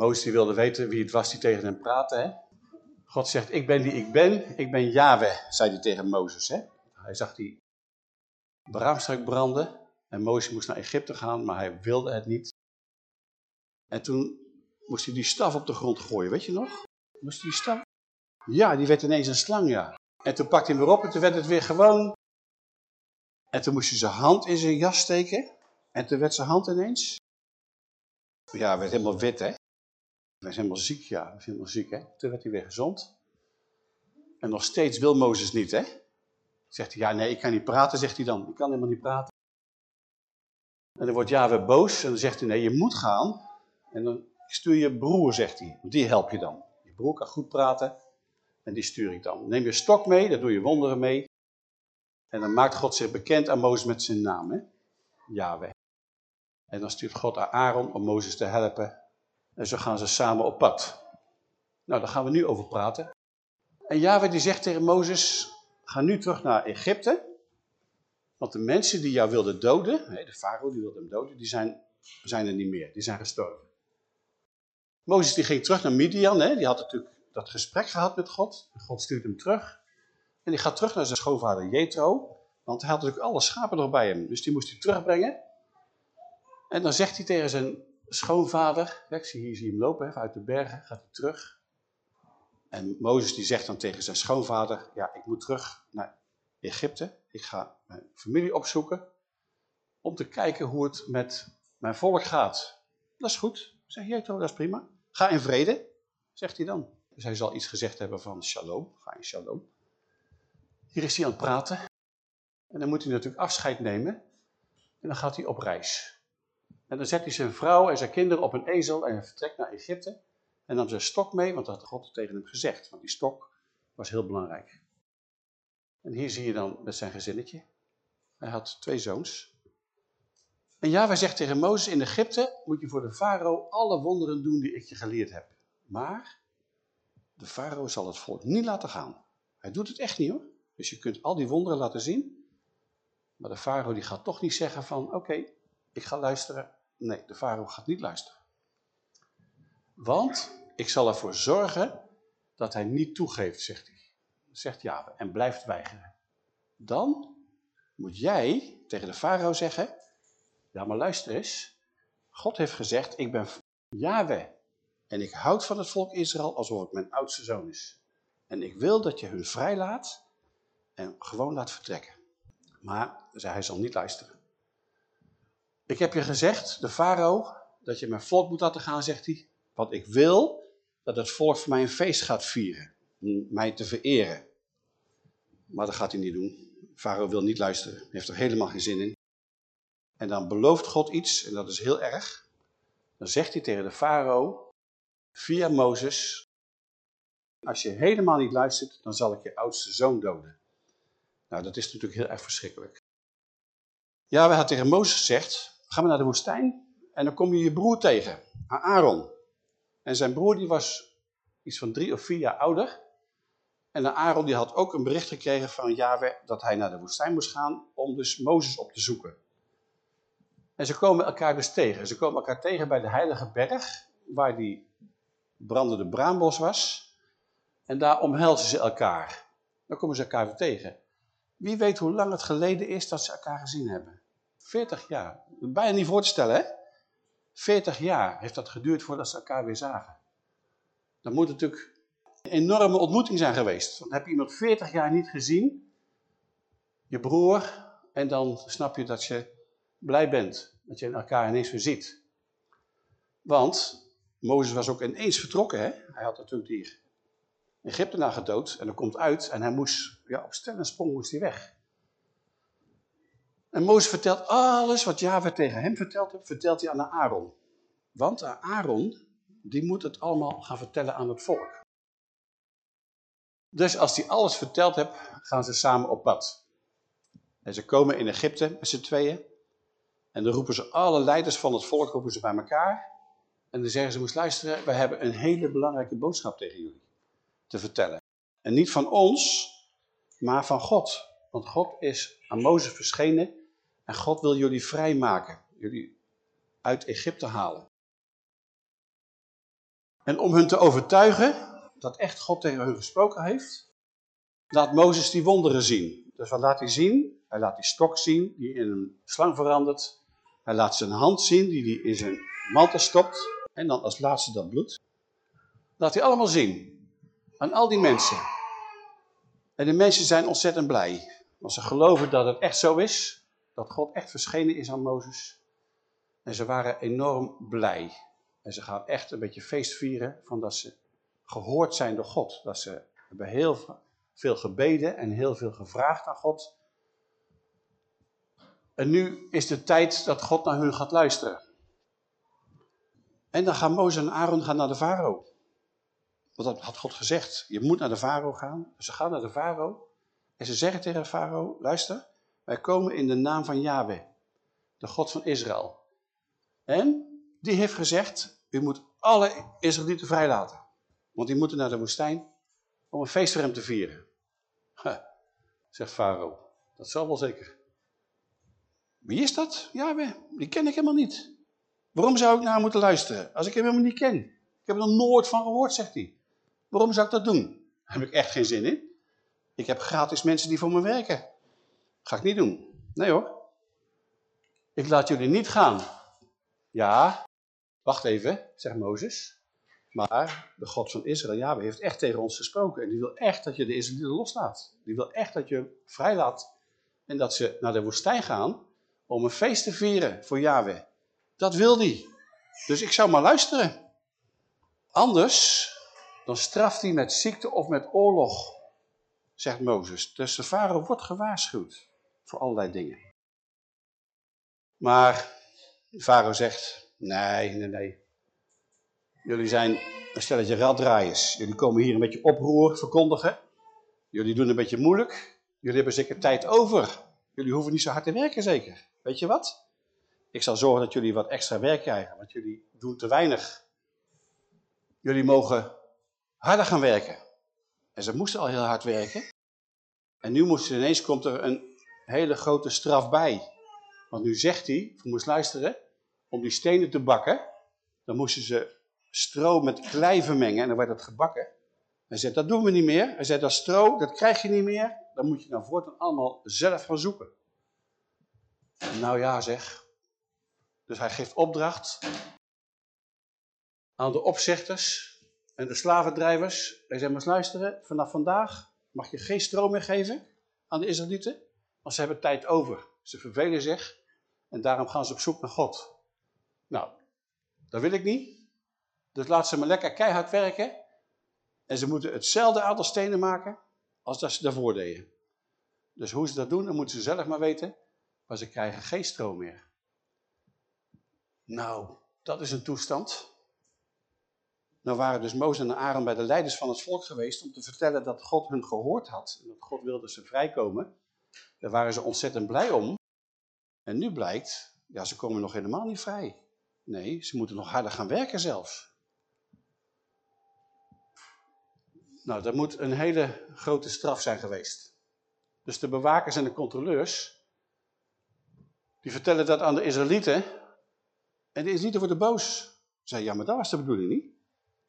Mozes die wilde weten wie het was die tegen hem praatte. Hè? God zegt, ik ben die ik ben, ik ben Yahweh, zei hij tegen Mozes. Hè? Hij zag die braamstruik branden en Mozes moest naar Egypte gaan, maar hij wilde het niet. En toen moest hij die staf op de grond gooien, weet je nog? Moest hij die staf? Ja, die werd ineens een slang, ja. En toen pakte hij hem weer op en toen werd het weer gewoon. En toen moest hij zijn hand in zijn jas steken. En toen werd zijn hand ineens. Ja, werd helemaal wit, hè. Was helemaal ziek, ja. Was helemaal ziek, hè. Toen werd hij weer gezond. En nog steeds wil Mozes niet, hè. Zegt hij, ja, nee, ik kan niet praten, zegt hij dan. Ik kan helemaal niet praten. En dan wordt Yahweh boos en dan zegt hij, nee, je moet gaan. En dan stuur je broer, zegt hij. Die help je dan. Je broer kan goed praten. En die stuur ik dan. Neem je stok mee, daar doe je wonderen mee. En dan maakt God zich bekend aan Mozes met zijn naam, hè? Yahweh. En dan stuurt God aan Aaron om Mozes te helpen. En zo gaan ze samen op pad. Nou, daar gaan we nu over praten. En Yahweh die zegt tegen Mozes, ga nu terug naar Egypte. Want de mensen die jou wilden doden, de farao die wilde hem doden, die zijn, zijn er niet meer. Die zijn gestorven. Mozes die ging terug naar Midian, hè? die had natuurlijk dat gesprek gehad met God. God stuurt hem terug. En die gaat terug naar zijn schoonvader Jethro. Want hij had natuurlijk alle schapen nog bij hem. Dus die moest hij terugbrengen. En dan zegt hij tegen zijn schoonvader. Hier zie je hem lopen, uit de bergen. Gaat hij terug. En Mozes die zegt dan tegen zijn schoonvader. Ja, ik moet terug naar Egypte. Ik ga mijn familie opzoeken. Om te kijken hoe het met mijn volk gaat. Dat is goed, zegt Jethro, dat is prima. Ga in vrede, zegt hij dan. Dus hij zal iets gezegd hebben van shalom, ga in shalom. Hier is hij aan het praten. En dan moet hij natuurlijk afscheid nemen. En dan gaat hij op reis. En dan zet hij zijn vrouw en zijn kinderen op een ezel en hij vertrekt naar Egypte. En dan zijn stok mee, want dat had God tegen hem gezegd. Want die stok was heel belangrijk. En hier zie je dan met zijn gezinnetje. Hij had twee zoons. En ja, zegt tegen Mozes, in Egypte moet je voor de farao alle wonderen doen die ik je geleerd heb. Maar de farao zal het volk niet laten gaan. Hij doet het echt niet hoor. Dus je kunt al die wonderen laten zien. Maar de farao die gaat toch niet zeggen van, oké, ik ga luisteren. Nee, de farao gaat niet luisteren. Want ik zal ervoor zorgen dat hij niet toegeeft, zegt hij. Zegt Java en blijft weigeren. Dan moet jij tegen de farao zeggen, ja maar luister eens. God heeft gezegd, ik ben Yahweh. En ik houd van het volk Israël alsof het mijn oudste zoon is. En ik wil dat je hun vrijlaat en gewoon laat vertrekken. Maar hij zal niet luisteren. Ik heb je gezegd, de farao, dat je mijn volk moet laten gaan, zegt hij. Want ik wil dat het volk voor mij een feest gaat vieren. Om mij te vereren. Maar dat gaat hij niet doen. Farao wil niet luisteren. Hij heeft er helemaal geen zin in. En dan belooft God iets, en dat is heel erg. Dan zegt hij tegen de farao, via Mozes, als je helemaal niet luistert, dan zal ik je oudste zoon doden. Nou, dat is natuurlijk heel erg verschrikkelijk. Ja, we had tegen Mozes gezegd, ga maar naar de woestijn en dan kom je je broer tegen, Aaron. En zijn broer die was iets van drie of vier jaar ouder. En Aaron die had ook een bericht gekregen van Yahweh dat hij naar de woestijn moest gaan om dus Mozes op te zoeken. En ze komen elkaar dus tegen. Ze komen elkaar tegen bij de heilige berg, waar die brandende braambos was. En daar omhelzen ze elkaar. Dan komen ze elkaar weer tegen. Wie weet hoe lang het geleden is dat ze elkaar gezien hebben. 40 jaar. Bijna niet voor te stellen, hè? 40 jaar heeft dat geduurd voordat ze elkaar weer zagen. Dan moet natuurlijk een enorme ontmoeting zijn geweest. Dan heb je iemand 40 jaar niet gezien, je broer, en dan snap je dat je blij bent. Dat je elkaar ineens weer ziet. Want Mozes was ook ineens vertrokken. Hè? Hij had natuurlijk die Egyptenaar gedood en er komt uit en hij moest, ja, op stel en sprong moest hij weg. En Mozes vertelt alles wat Java tegen hem verteld heeft, vertelt hij aan Aaron. Want Aaron, die moet het allemaal gaan vertellen aan het volk. Dus als hij alles verteld heeft, gaan ze samen op pad. En ze komen in Egypte met z'n tweeën. En dan roepen ze alle leiders van het volk roepen ze bij elkaar. En dan zeggen ze, moest luisteren, we hebben een hele belangrijke boodschap tegen jullie te vertellen. En niet van ons, maar van God. Want God is aan Mozes verschenen en God wil jullie vrijmaken. Jullie uit Egypte halen. En om hun te overtuigen dat echt God tegen hun gesproken heeft, laat Mozes die wonderen zien. Dus wat laat hij zien? Hij laat die stok zien die in een slang verandert. Hij laat zijn hand zien die hij in zijn mantel stopt. En dan als laatste dat bloed. Laat hij allemaal zien. Aan al die mensen. En de mensen zijn ontzettend blij. Want ze geloven dat het echt zo is. Dat God echt verschenen is aan Mozes. En ze waren enorm blij. En ze gaan echt een beetje feest vieren van dat ze gehoord zijn door God. Dat ze hebben heel veel gebeden en heel veel gevraagd aan God. En nu is de tijd dat God naar hun gaat luisteren. En dan gaan Mozes en Aaron gaan naar de farao. Want dat had God gezegd. Je moet naar de farao gaan. Dus ze gaan naar de farao. En ze zeggen tegen de farao, luister, wij komen in de naam van Yahweh, de God van Israël. En die heeft gezegd, u moet alle Israëlieten vrijlaten. Want die moeten naar de woestijn om een feest voor hem te vieren. zegt Farao, dat zal wel zeker. Wie is dat? Ja, die ken ik helemaal niet. Waarom zou ik naar moeten luisteren als ik hem helemaal niet ken? Ik heb er nooit van gehoord, zegt hij. Waarom zou ik dat doen? Daar heb ik echt geen zin in. Ik heb gratis mensen die voor me werken. Ga ik niet doen. Nee hoor. Ik laat jullie niet gaan. Ja, wacht even, zegt Mozes. Maar de God van Israël, ja, heeft echt tegen ons gesproken. En die wil echt dat je de Israëlieten loslaat. Die wil echt dat je vrijlaat. En dat ze naar de woestijn gaan om een feest te vieren voor Yahweh. Dat wil hij. Dus ik zou maar luisteren. Anders, dan straft hij met ziekte of met oorlog, zegt Mozes. Dus de farao wordt gewaarschuwd voor allerlei dingen. Maar de farao zegt, nee, nee, nee. Jullie zijn een stelletje raddraaiers. Jullie komen hier een beetje oproer verkondigen. Jullie doen een beetje moeilijk. Jullie hebben zeker tijd over. Jullie hoeven niet zo hard te werken zeker. Weet je wat? Ik zal zorgen dat jullie wat extra werk krijgen, want jullie doen te weinig. Jullie mogen harder gaan werken. En ze moesten al heel hard werken. En nu moesten ineens komt er een hele grote straf bij. Want nu zegt hij, je moest luisteren, om die stenen te bakken, dan moesten ze stro met klei vermengen en dan werd het gebakken. Hij zegt, dat doen we niet meer. Hij zegt, dat stro, dat krijg je niet meer. Dan moet je nou voortaan allemaal zelf gaan zoeken. Nou ja zeg. Dus hij geeft opdracht aan de opzichters en de slavendrijvers. Hij zegt, maar luisteren, vanaf vandaag mag je geen stroom meer geven aan de Israëlieten. Want ze hebben tijd over. Ze vervelen zich en daarom gaan ze op zoek naar God. Nou, dat wil ik niet. Dus laat ze maar lekker keihard werken. En ze moeten hetzelfde aantal stenen maken als dat ze daarvoor deden. Dus hoe ze dat doen, dan moeten ze zelf maar weten. Maar ze krijgen geen stroom meer. Nou, dat is een toestand. Nou waren dus Mozes en Aaron bij de leiders van het volk geweest om te vertellen dat God hun gehoord had. En dat God wilde ze vrijkomen. Daar waren ze ontzettend blij om. En nu blijkt, ja ze komen nog helemaal niet vrij. Nee, ze moeten nog harder gaan werken zelfs. Nou, dat moet een hele grote straf zijn geweest. Dus de bewakers en de controleurs, die vertellen dat aan de Israëlieten. En die Israëlieten worden boos. Zei, ja, maar dat was de bedoeling niet.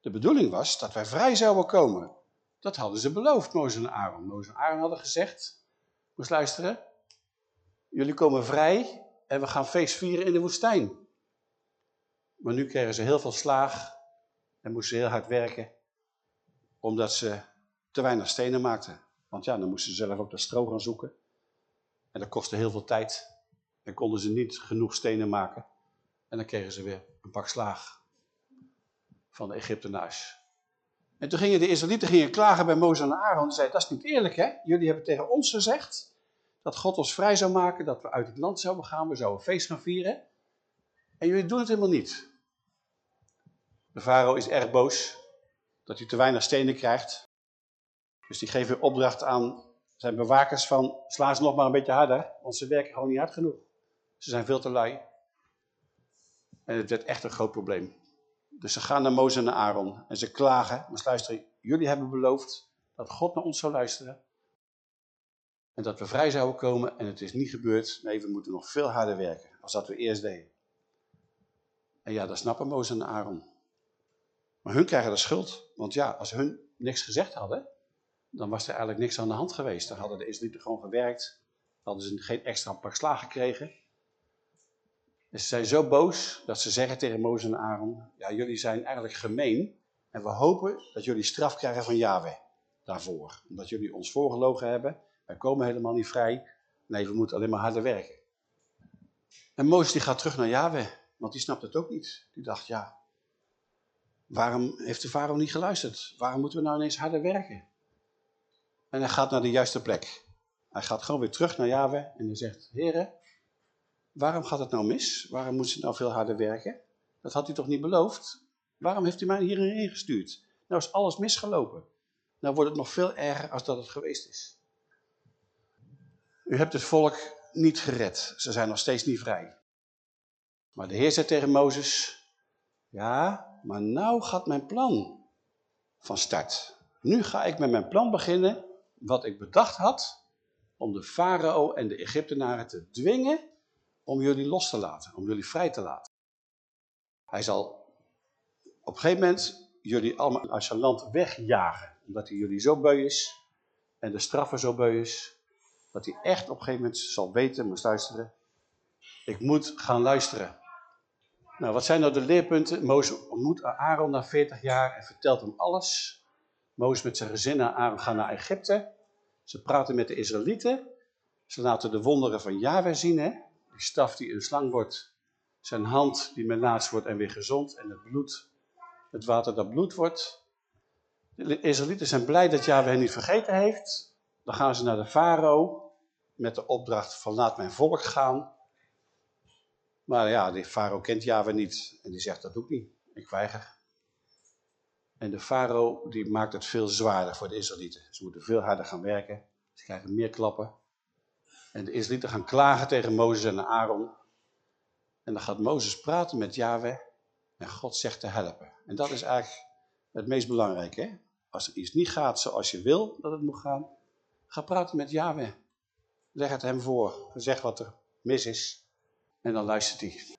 De bedoeling was dat wij vrij zouden komen. Dat hadden ze beloofd, Mozes en Aaron. Mozes en Aaron hadden gezegd, moest luisteren, jullie komen vrij en we gaan feest vieren in de woestijn. Maar nu kregen ze heel veel slaag en moesten heel hard werken, omdat ze te weinig stenen maakten. Want ja, dan moesten ze zelf ook dat stro gaan zoeken. En dat kostte heel veel tijd. En konden ze niet genoeg stenen maken. En dan kregen ze weer een pak slaag van de Egyptenaars. En toen gingen de Israëlieten gingen klagen bij Mozes en Aaron. En zeiden, dat is niet eerlijk hè. Jullie hebben tegen ons gezegd dat God ons vrij zou maken. Dat we uit het land zouden gaan. We zouden feest gaan vieren. En jullie doen het helemaal niet. De farao is erg boos dat hij te weinig stenen krijgt. Dus die geeft weer opdracht aan zijn bewakers van sla ze nog maar een beetje harder, want ze werken gewoon niet hard genoeg. Ze zijn veel te lui. En het werd echt een groot probleem. Dus ze gaan naar Mozes en naar Aaron en ze klagen. Maar luisteren, jullie hebben beloofd dat God naar ons zou luisteren. En dat we vrij zouden komen en het is niet gebeurd. Nee, we moeten nog veel harder werken als dat we eerst deden. En ja, dat snappen Mozes en Aaron. Maar hun krijgen de schuld. Want ja, als hun niks gezegd hadden, dan was er eigenlijk niks aan de hand geweest. Dan hadden de Israëlieten gewoon gewerkt. Hadden ze geen extra pak slaag gekregen. En ze zijn zo boos dat ze zeggen tegen Mozes en Aaron, ja jullie zijn eigenlijk gemeen. En we hopen dat jullie straf krijgen van Yahweh daarvoor. Omdat jullie ons voorgelogen hebben. Wij komen helemaal niet vrij. Nee, we moeten alleen maar harder werken. En Mozes die gaat terug naar Yahweh. Want die snapt het ook niet. Die dacht, ja, waarom heeft de farao niet geluisterd? Waarom moeten we nou ineens harder werken? En hij gaat naar de juiste plek. Hij gaat gewoon weer terug naar Yahweh en hij zegt, heren, waarom gaat het nou mis? Waarom moet ze nou veel harder werken? Dat had u toch niet beloofd? Waarom heeft u mij hierin gestuurd? Nou is alles misgelopen. Nou wordt het nog veel erger als dat het geweest is. U hebt het volk niet gered. Ze zijn nog steeds niet vrij. Maar de Heer zei tegen Mozes, ja, maar nou gaat mijn plan van start. Nu ga ik met mijn plan beginnen, wat ik bedacht had, om de farao en de Egyptenaren te dwingen om jullie los te laten, om jullie vrij te laten. Hij zal op een gegeven moment jullie allemaal uit zijn land wegjagen, omdat hij jullie zo beu is en de straffen zo beu is, dat hij echt op een gegeven moment zal weten, moet luisteren, ik moet gaan luisteren. Nou, wat zijn nou de leerpunten? Mozes ontmoet Aaron na 40 jaar en vertelt hem alles. Mozes met zijn gezin en Aaron gaan naar Egypte. Ze praten met de Israëlieten. Ze laten de wonderen van Yahweh zien. Hè? Die staf die een slang wordt. Zijn hand die melaats wordt en weer gezond. En het bloed, het water dat bloed wordt. De Israëlieten zijn blij dat Yahweh hen niet vergeten heeft. Dan gaan ze naar de farao met de opdracht van laat mijn volk gaan. Maar ja, de farao kent Yahweh niet. En die zegt dat doe ik niet. Ik weiger. En de farao die maakt het veel zwaarder voor de Israëlieten. Ze moeten veel harder gaan werken. Ze krijgen meer klappen. En de Israëlieten gaan klagen tegen Mozes en Aaron. En dan gaat Mozes praten met Yahweh. En God zegt te helpen. En dat is eigenlijk het meest belangrijke. Hè? Als er iets niet gaat zoals je wil dat het moet gaan. Ga praten met Yahweh. Leg het hem voor. Zeg wat er mis is. En dan luistert hij.